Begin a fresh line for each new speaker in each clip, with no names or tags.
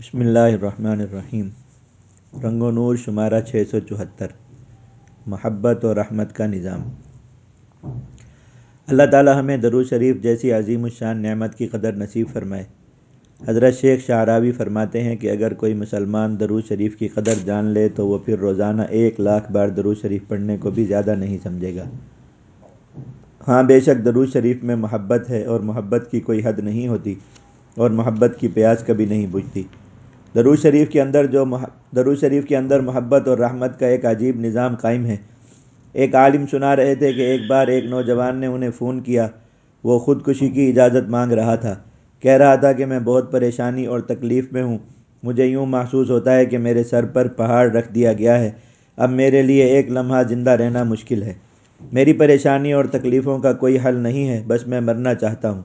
بسم اللہ الرحمن الرحیم۔ رنگ و نور شمارہ چھ سو چوہتر۔ محبت و رحمت کا نظام۔ اللہ تعالی ہمیں درو شریف جیسی عظیم الشان نعمت کی قدر نصیب فرمائے۔ حضرت شیخ شعراوی فرماتے ہیں کہ اگر کوئی مسلمان درو شریف کی قدر جان لے تو وہ پھر روزانہ ایک لاکھ بار درو شریف پڑھنے کو بھی زیادہ نہیں سمجھے گا۔ ہاں بے شک درو شریف میں محبت ہے اور محبت کی کوئی حد نہیں ہوتی اور محبت کی پیاس کبھی نہیں بجھتی۔ درو شریف کے اندر جو درو شریف کے اندر محبت اور رحمت کا ایک عجیب نظام قائم ہے۔ ایک عالم سنا رہے تھے کہ ایک بار ایک نوجوان نے انہیں فون کیا۔ وہ خودکشی کی اجازت مانگ رہا تھا۔ کہہ رہا تھا کہ میں بہت پریشانی اور تکلیف میں ہوں۔ مجھے یوں محسوس ہوتا ہے کہ میرے سر پر پہاڑ رکھ دیا گیا ہے۔ اب میرے لیے ایک لمحہ زندہ رہنا مشکل ہے۔ میری پریشانی اور تکلیفوں کا کوئی حل نہیں ہے۔ بس میں مرنا چاہتا ہوں۔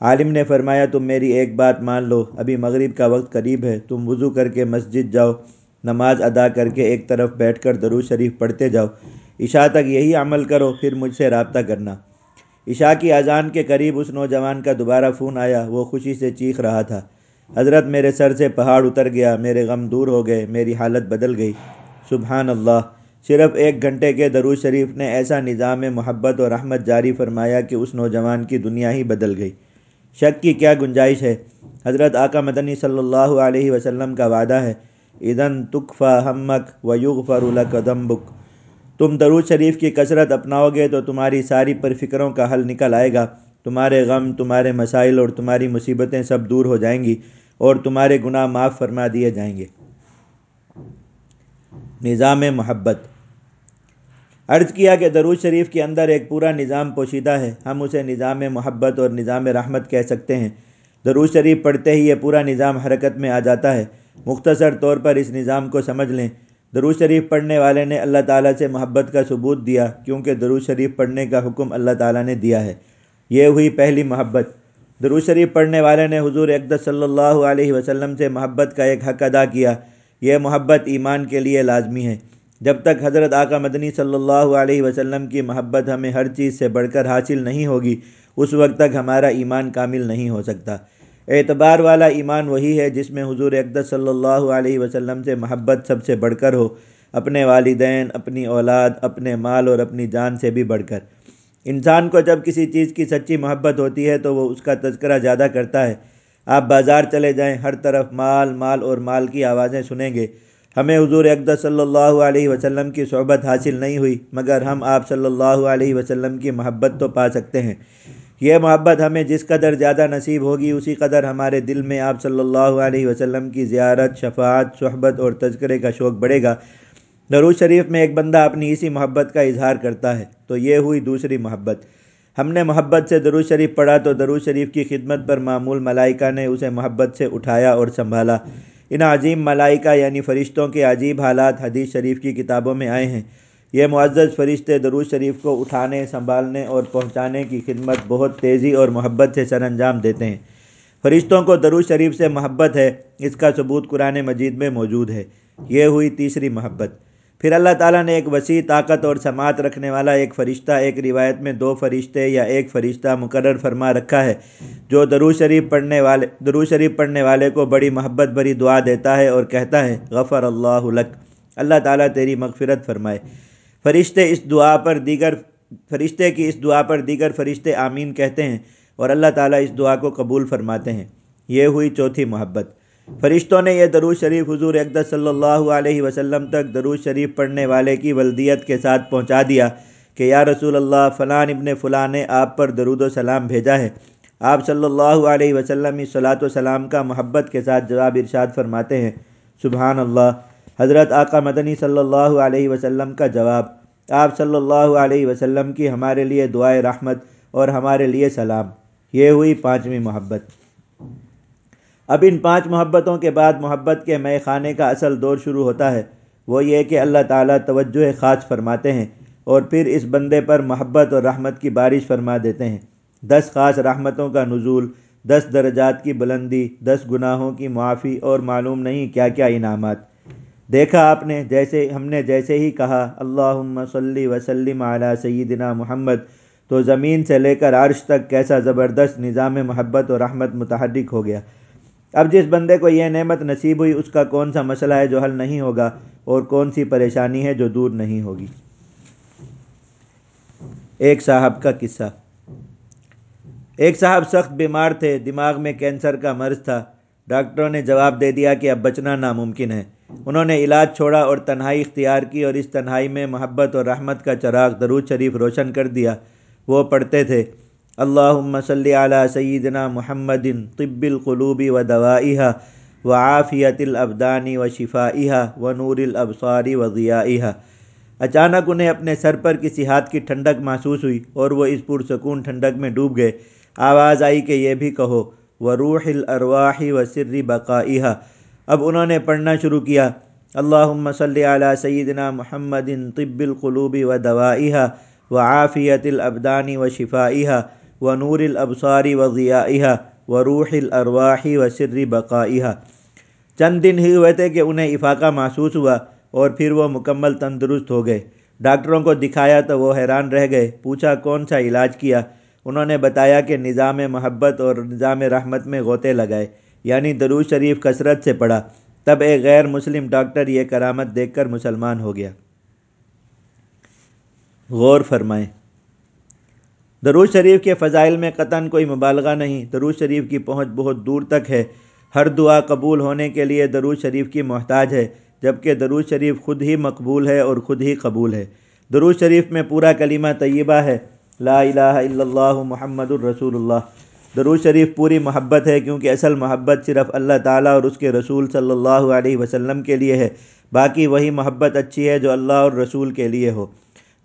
عالم نے فرمایا، تم میری ایک بات مان لو، ابھی مغرب کا وقت قریب ہے، تم وضو کر کے مسجد جاؤ، نماز ادا کر کے ایک طرف بیٹھ کر درو شریف پڑھتے جاؤ۔ عشاء تک یہی عمل کرو، پھر مجھ سے رابطہ کرنا۔ عشاء کی اذان کے قریب اس نوجوان کا دوبارہ فون آیا، وہ خوشی سے چیخ رہا تھا۔ حضرت میرے سر سے پہاڑ اتر گیا، میرے غم دور ہو گئے، میری حالت بدل گئی۔ سبحان اللہ۔ صرف ایک گھنٹے کے درو شریف نے ایسا نظام محبت اور رحمت جاری فرمایا کہ اس نوجوان کی دنیا ہی بدل گئی۔ شک کی کیا گنجائش ہے۔ حضرت آقا مدنی صلی اللہ علیہ وسلم کا وعدہ ہے ادن تکفا ہمک و یغفر لک ذنبک تم درود شریف کی کثرت اپناؤ گے تو تمہاری ساری پر فکروں کا حل نکل آئے گا۔ تمہارے غم، تمہارے مسائل اور تمہاری مصیبتیں سب دور ہو جائیں گی اور تمہارے گناہ معاف فرما دیے جائیں گے۔ نظام محبت۔ عرض کیا کہ درود شریف کے اندر ایک پورا نظام پوشیدہ ہے۔ ہم اسے نظام محبت اور نظام رحمت کہہ سکتے ہیں۔ درود شریف پڑھتے ہی یہ پورا نظام حرکت میں آ جاتا ہے۔ مختصر طور پر اس نظام کو سمجھ لیں۔ درود شریف پڑھنے والے نے اللہ تعالیٰ سے محبت کا ثبوت دیا، کیونکہ درود شریف پڑھنے کا حکم اللہ تعالیٰ نے دیا ہے۔ یہ ہوئی پہلی محبت۔ درود شریف پڑھنے والے نے حضور اقدس صلی اللہ علیہ وسلم سے محبت کا ایک حق ادا کیا۔ یہ محبت ایمان کے لیے لازمی ہے۔ جب تک حضرت آقا مدنی صلی اللہ علیہ وسلم کی محبت ہمیں ہر چیز سے بڑھ کر حاصل نہیں ہوگی، اس وقت تک ہمارا ایمان کامل نہیں ہو سکتا۔ اعتبار والا ایمان وہی ہے جس میں حضور اقدس صلی اللہ علیہ وسلم سے محبت سب سے بڑھ کر ہو، اپنے والدین، اپنی اولاد، اپنے مال اور اپنی جان سے بھی بڑھ کر۔ انسان کو جب کسی چیز کی سچی محبت ہوتی ہے تو وہ اس کا تذکرہ زیادہ کرتا ہے۔ آپ بازار چلے جائیں، ہر طرف مال مال اور مال کی آوازیں سنیں گے۔ ہمیں حضور اقدس صلی اللہ علیہ وسلم کی صحبت حاصل نہیں ہوئی، مگر ہم آپ صلی اللہ علیہ وسلم کی محبت تو پا سکتے ہیں۔ یہ محبت ہمیں جس قدر زیادہ نصیب ہوگی، اسی قدر ہمارے دل میں آپ صلی اللہ علیہ وسلم کی زیارت، شفاعت، صحبت اور تذکرے کا شوق بڑھے گا۔ درود شریف میں ایک بندہ اپنی اسی محبت کا اظہار کرتا ہے، تو یہ ہوئی دوسری محبت۔ ہم نے محبت سے درود شریف پڑھا تو درود شریف کی خدمت پر معمول ملائکہ نے اسے محبت سے اٹھایا اور سنبھالا۔ ان عظیم ملائکہ یعنی فرشتوں کے عجیب حالات حدیث شریف کی کتابوں میں آئے ہیں۔ یہ معزز فرشتے درود شریف کو اٹھانے، سنبھالنے اور پہنچانے کی خدمت بہت تیزی اور محبت سے سر انجام دیتے ہیں۔ فرشتوں کو درود شریف سے محبت ہے، اس کا ثبوت قرآن مجید میں موجود ہے۔ یہ ہوئی تیسری محبت۔ پھر اللہ تعالیٰ نے ایک وسیع طاقت اور سماعت رکھنے والا ایک فرشتہ، ایک روایت میں دو فرشتے یا ایک فرشتہ مقرر فرما رکھا ہے، جو درود شریف پڑھنے والے، درود شریف پڑھنے والے کو بڑی محبت بری دعا دیتا ہے اور کہتا ہے، غفر اللہ لک۔ اللہ تعالیٰ تیری مغفرت فرمائے۔ فرشتے اس دعا پر دیگر، فرشتے کی اس دعا پر دیگر فرشتے آمین کہتے ہیں اور اللہ تعالیٰ اس دعا کو قبول فرماتے ہیں۔ یہ ہوئی چوتھی محبت۔ فرشتوں نے یہ درود شریف حضور اقدس صلی اللہ علیہ وسلم تک درود شریف پڑھنے والے کی ولدیت کے ساتھ پہنچا دیا کہ یا رسول اللہ، فلان ابن فلاں نے آپ پر درود و سلام بھیجا ہے۔ آپ صلی اللہ علیہ وسلم اس صلاۃ و سلام کا محبت کے ساتھ جواب ارشاد فرماتے ہیں۔ سبحان اللہ۔ حضرت آقا مدنی صلی اللہ علیہ وسلم کا جواب۔ آپ صلی اللہ علیہ وسلم کی ہمارے لیے دعائے رحمت اور ہمارے لیے سلام۔ یہ ہوئی پانچویں محبت۔ اب ان پانچ محبتوں کے بعد محبت کے مئے خانے کا اصل دور شروع ہوتا ہے۔ وہ یہ کہ اللہ تعالیٰ توجہ خاص فرماتے ہیں اور پھر اس بندے پر محبت اور رحمت کی بارش فرما دیتے ہیں۔ دس خاص رحمتوں کا نزول، دس درجات کی بلندی، دس گناہوں کی معافی اور معلوم نہیں کیا کیا انعامات۔ دیکھا آپ نے، جیسے ہم نے جیسے ہی کہا اللہ صلی وسلم علی سیدنا محمد تو زمین سے لے کر عرش تک کیسا زبردست نظام محبت اور رحمت متحرک ہو گیا۔ اب جس بندے کو یہ نعمت نصیب ہوئی، اس کا کون سا مسئلہ ہے جو حل نہیں ہوگا؟ اور کون سی پریشانی ہے جو دور نہیں ہوگی؟ ایک صاحب کا قصہ۔ ایک صاحب سخت بیمار تھے، دماغ میں کینسر کا مرض تھا۔ ڈاکٹروں نے جواب دے دیا کہ اب بچنا ناممکن ہے۔ انہوں نے علاج چھوڑا اور تنہائی اختیار کی اور اس تنہائی میں محبت اور رحمت کا چراغ درود شریف روشن کر دیا۔ وہ پڑھتے تھے۔ اللہم صلی علی سیدنا محمد طب القلوب و دوائیہ و عافیت الابدانی و شفائیہ و نور الابصاری و ضیائیہ اچانک انہیں اپنے سر پر کسی ہاتھ کی ٹھنڈک محسوس ہوئی اور وہ اس پرسکون ٹھنڈک میں ڈوب گئے۔ آواز آئی کہ یہ بھی کہو، و روح الارواح و سر بقائیہ اب انہوں نے پڑھنا شروع کیا، اللہم صلی علی سیدنا محمد طب القلوب و دوائیہ و عافیت الابدانی و شفائیہ و نور الابصاری و ضیائیہ و روح الارواح و سر بقائیہ چند دن ہی ہوئے تھے کہ انہیں افاقہ محسوس ہوا اور پھر وہ مکمل تندرست ہو گئے۔ ڈاکٹروں کو دکھایا تو وہ حیران رہ گئے۔ پوچھا، کون سا علاج کیا؟ انہوں نے بتایا کہ نظام محبت اور نظام رحمت میں غوطے لگائے یعنی درود شریف کثرت سے پڑھا۔ تب ایک غیر مسلم ڈاکٹر یہ کرامت دیکھ کر مسلمان ہو گیا۔ غور فرمائیں۔ درود شریف کے فضائل میں قطن کوئی مبالغہ نہیں۔ درود شریف کی پہنچ بہت دور تک ہے۔ ہر دعا قبول ہونے کے لیے درود شریف کی محتاج ہے، جبکہ درود شریف خود ہی مقبول ہے اور خود ہی قبول ہے۔ درود شریف میں پورا کلمہ طیبہ ہے۔ لا الہ الا اللہ محمد الرسول اللہ درود شریف پوری محبت ہے، کیونکہ اصل محبت صرف اللہ تعالیٰ اور اس کے رسول صلی اللہ علیہ وسلم کے لیے ہے۔ باقی وہی محبت اچھی ہے جو اللہ اور رسول کے لیے ہو۔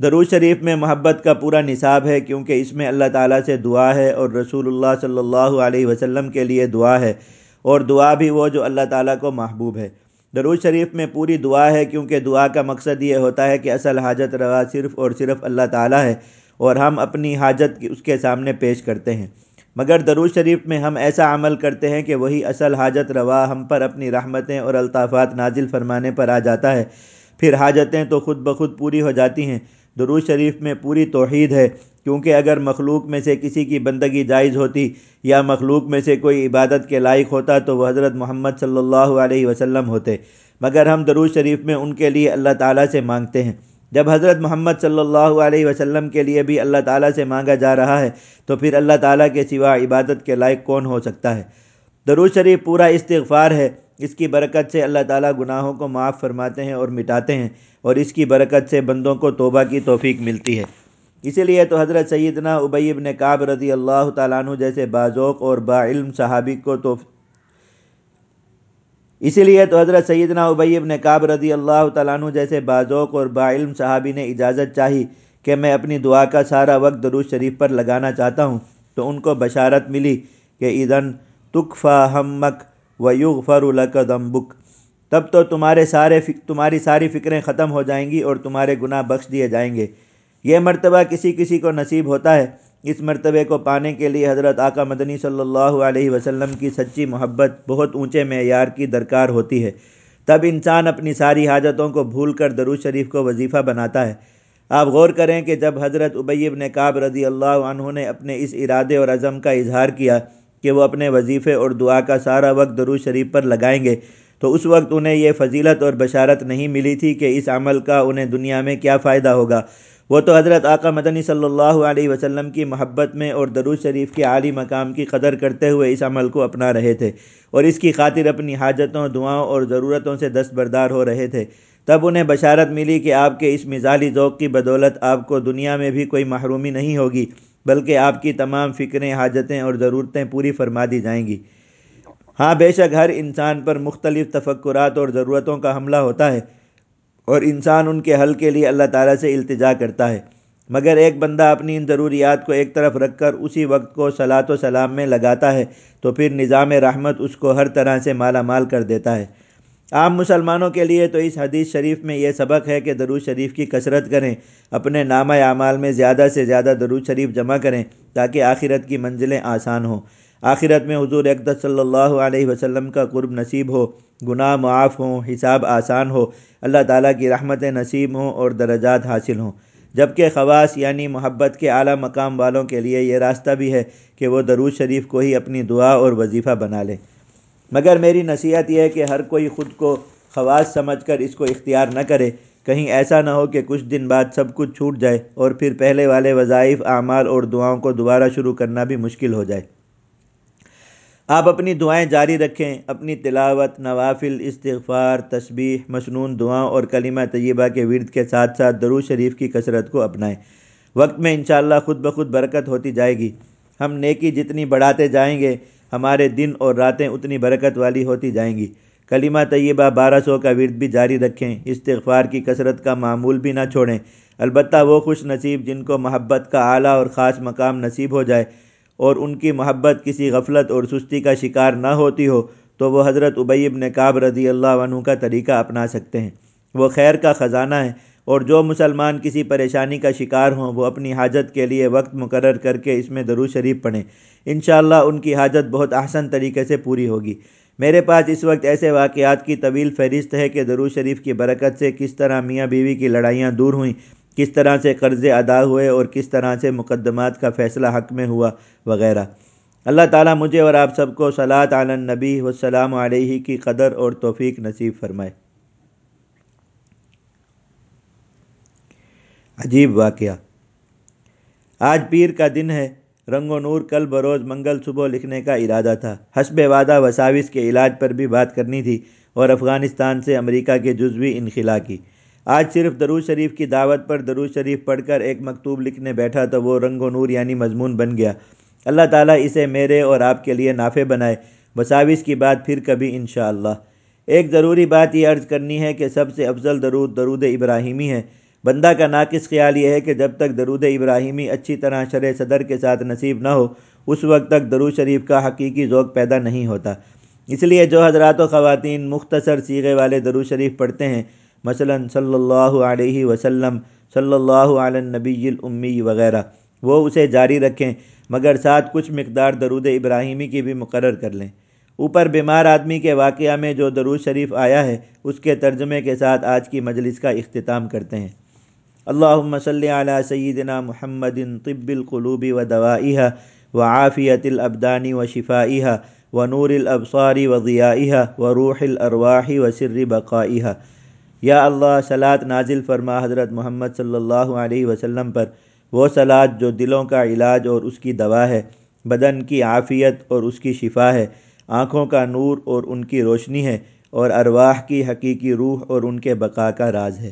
درود شریف میں محبت کا پورا نصاب ہے، کیونکہ اس میں اللہ تعالیٰ سے دعا ہے اور رسول اللہ صلی اللہ علیہ وسلم کے لیے دعا ہے۔ اور دعا بھی وہ جو اللہ تعالیٰ کو محبوب ہے۔ درود شریف میں پوری دعا ہے، کیونکہ دعا کا مقصد یہ ہوتا ہے کہ اصل حاجت روا صرف اور صرف اللہ تعالیٰ ہے اور ہم اپنی حاجت اس کے سامنے پیش کرتے ہیں۔ مگر درود شریف میں ہم ایسا عمل کرتے ہیں کہ وہی اصل حاجت روا ہم پر اپنی رحمتیں اور الطافات نازل فرمانے پر آ جاتا ہے۔ پھر حاجتیں تو خود بخود پوری ہو جاتی ہیں درود شریف میں پوری توحید ہے، کیونکہ اگر مخلوق میں سے کسی کی بندگی جائز ہوتی یا مخلوق میں سے کوئی عبادت کے لائق ہوتا تو وہ حضرت محمد صلی اللہ علیہ وسلم ہوتے۔ مگر ہم درود شریف میں ان کے لیے اللہ تعالیٰ سے مانگتے ہیں۔ جب حضرت محمد صلی اللہ علیہ وسلم کے لیے بھی اللہ تعالیٰ سے مانگا جا رہا ہے تو پھر اللہ تعالیٰ کے سوا عبادت کے لائق کون ہو سکتا ہے؟ درود شریف پورا استغفار ہے۔ اس کی برکت سے اللہ تعالیٰ گناہوں کو معاف فرماتے ہیں اور مٹاتے ہیں اور اس کی برکت سے بندوں کو توبہ کی توفیق ملتی ہے۔ اسی لیے تو حضرت سیدنا ابی ابن کعب رضی اللہ تعالیٰ عنہ جیسے باذوق اور باعلم صحابی کو تو اسی لیے تو حضرت سیدنا ابی ابن کعب رضی اللہ تعالیٰ عنہ جیسے باذوق اور باعلم صحابی نے اجازت چاہی کہ میں اپنی دعا کا سارا وقت درود شریف پر لگانا چاہتا ہوں تو ان کو بشارت ملی کہ اذن تکفا ہمک و یغفر لک ذنبک۔ تب تو تمہارے سارے تمہاری ساری فکریں ختم ہو جائیں گی اور تمہارے گناہ بخش دیے جائیں گے۔ یہ مرتبہ کسی کسی کو نصیب ہوتا ہے۔ اس مرتبے کو پانے کے لیے حضرت آقا مدنی صلی اللہ علیہ وسلم کی سچی محبت بہت اونچے معیار کی درکار ہوتی ہے۔ تب انسان اپنی ساری حاجتوں کو بھول کر درود شریف کو وظیفہ بناتا ہے۔ آپ غور کریں کہ جب حضرت ابی ابن کعب رضی اللہ عنہ نے اپنے اس ارادے اور عزم کا اظہار کیا کہ وہ اپنے وظیفے اور دعا کا سارا وقت درود شریف پر لگائیں گے۔ تو اس وقت انہیں یہ فضیلت اور بشارت نہیں ملی تھی کہ اس عمل کا انہیں دنیا میں کیا فائدہ ہوگا۔ وہ تو حضرت آقا مدنی صلی اللہ علیہ وسلم کی محبت میں اور درود شریف کے عالی مقام کی قدر کرتے ہوئے اس عمل کو اپنا رہے تھے اور اس کی خاطر اپنی حاجتوں، دعاؤں اور ضرورتوں سے دستبردار ہو رہے تھے۔ تب انہیں بشارت ملی کہ آپ کے اس مثالی ذوق کی بدولت آپ کو دنیا میں بھی کوئی محرومی نہیں ہوگی۔ بلکہ آپ کی تمام فکریں، حاجتیں اور ضرورتیں پوری فرما دی جائیں گی۔ ہاں بے شک ہر انسان پر مختلف تفکرات اور ضرورتوں کا حملہ ہوتا ہے اور انسان ان کے حل کے لیے اللہ تعالیٰ سے التجا کرتا ہے۔ مگر ایک بندہ اپنی ان ضروریات کو ایک طرف رکھ کر اسی وقت کو صلاۃ و سلام میں لگاتا ہے تو پھر نظام رحمت اس کو ہر طرح سے مالا مال کر دیتا ہے۔ عام مسلمانوں کے لیے تو اس حدیث شریف میں یہ سبق ہے کہ درود شریف کی کثرت کریں، اپنے نامہ اعمال میں زیادہ سے زیادہ درود شریف جمع کریں تاکہ آخرت کی منزلیں آسان ہوں۔ آخرت میں حضور اقدس صلی اللہ علیہ وسلم کا قرب نصیب ہو، گناہ معاف ہوں، حساب آسان ہو، اللہ تعالیٰ کی رحمت نصیب ہوں اور درجات حاصل ہوں۔ جبکہ خواص یعنی محبت کے اعلیٰ مقام والوں کے لیے یہ راستہ بھی ہے کہ وہ درود شریف کو ہی اپنی دعا اور وظیفہ بنا لیں۔ مگر میری نصیحت یہ ہے کہ ہر کوئی خود کو خواص سمجھ کر اس کو اختیار نہ کرے۔ کہیں ایسا نہ ہو کہ کچھ دن بعد سب کچھ چھوٹ جائے اور پھر پہلے والے وظائف، اعمال اور دعاؤں کو دوبارہ شروع کرنا بھی مشکل ہو جائے۔ آپ اپنی دعائیں جاری رکھیں، اپنی تلاوت، نوافل، استغفار، تسبیح، مصنون دعاؤں اور کلمہ طیبہ کے ورد کے ساتھ ساتھ درو شریف کی کثرت کو اپنائیں۔ وقت میں انشاءاللہ خود بخود برکت ہوتی جائے گی۔ ہم نیکی جتنی بڑھاتے جائیں گے ہمارے دن اور راتیں اتنی برکت والی ہوتی جائیں گی۔ کلمہ طیبہ بارہ سو کا ورد بھی جاری رکھیں۔ استغفار کی کثرت کا معمول بھی نہ چھوڑیں۔ البتہ وہ خوش نصیب جن کو محبت کا اعلیٰ اور خاص مقام نصیب ہو جائے اور ان کی محبت کسی غفلت اور سستی کا شکار نہ ہوتی ہو، تو وہ حضرت عبی بن کعب رضی اللہ عنہ کا طریقہ اپنا سکتے ہیں۔ وہ خیر کا خزانہ ہے۔ اور جو مسلمان کسی پریشانی کا شکار ہوں، وہ اپنی حاجت کے لیے وقت مقرر کر کے اس میں درو شریف پڑھیں۔ انشاءاللہ ان کی حاجت بہت احسن طریقے سے پوری ہوگی۔ میرے پاس اس وقت ایسے واقعات کی طویل فہرست ہے کہ درو شریف کی برکت سے کس طرح میاں بیوی کی لڑائیاں دور ہوئیں، کس طرح سے قرضے ادا ہوئے اور کس طرح سے مقدمات کا فیصلہ حق میں ہوا وغیرہ۔ اللہ تعالیٰ مجھے اور آپ سب کو صلاۃ علی النبی والسلام علیہ کی قدر اور توفیق نصیب فرمائے۔ عجیب واقعہ۔ آج پیر کا دن ہے، رنگ و نور کل بروز منگل صبح لکھنے کا ارادہ تھا۔ حسب وعدہ وساوس کے علاج پر بھی بات کرنی تھی اور افغانستان سے امریکہ کے جزوی انخلا کی۔ آج صرف درو شریف کی دعوت پر درو شریف پڑھ کر ایک مکتوب لکھنے بیٹھا تو وہ رنگ و نور یعنی مضمون بن گیا۔ اللہ تعالیٰ اسے میرے اور آپ کے لیے نافع بنائے۔ وساوس کی بات پھر کبھی انشاءاللہ۔ ایک ضروری بات یہ عرض کرنی ہے کہ سب سے افضل درود درود ابراہیمی ہے۔ بندہ کا ناقص خیال یہ ہے کہ جب تک درود ابراہیمی اچھی طرح شرع صدر کے ساتھ نصیب نہ ہو، اس وقت تک درود شریف کا حقیقی ذوق پیدا نہیں ہوتا۔ اس لیے جو حضرات و خواتین مختصر سیغے والے درود شریف پڑھتے ہیں، مثلا صلی اللہ علیہ وسلم، صلی اللہ علی النبی الامی وغیرہ، وہ اسے جاری رکھیں، مگر ساتھ کچھ مقدار درود ابراہیمی کی بھی مقرر کر لیں۔ اوپر بیمار آدمی کے واقعہ میں جو درود شریف آیا ہے، اس کے ترجمے کے ساتھ آج کی مجلس کا اختتام کرتے ہیں۔ اللہم صلی علی سیدنا محمد طب القلوب و دوائیہ و عافیت الابدان و شفائیہ و نور الابصار و ضیائیہ و روح الارواح و سر بقائیہ یا اللہ صلاۃ نازل فرما حضرت محمد صلی اللہ علیہ وسلم پر۔ وہ صلاۃ جو دلوں کا علاج اور اس کی دوا ہے، بدن کی عافیت اور اس کی شفا ہے۔ آنکھوں کا نور اور ان کی روشنی ہے اور ارواح کی حقیقی روح اور ان کے بقا کا راز ہے۔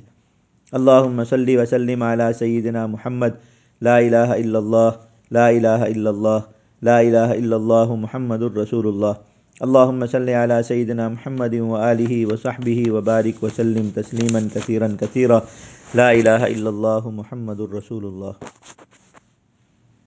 اللہم صلی وسلم علی سیدنا محمد، لا الہ الا اللہ، لا الہ الا اللہ، لا الہ الا اللہ محمد الرسول اللہ اللہم صلی علی سیدنا محمد و آلہ و صحبہ و بارک وسلم تسلیما کثیرا کثیرا۔ لا الہ الا اللہ محمد الرسول اللہ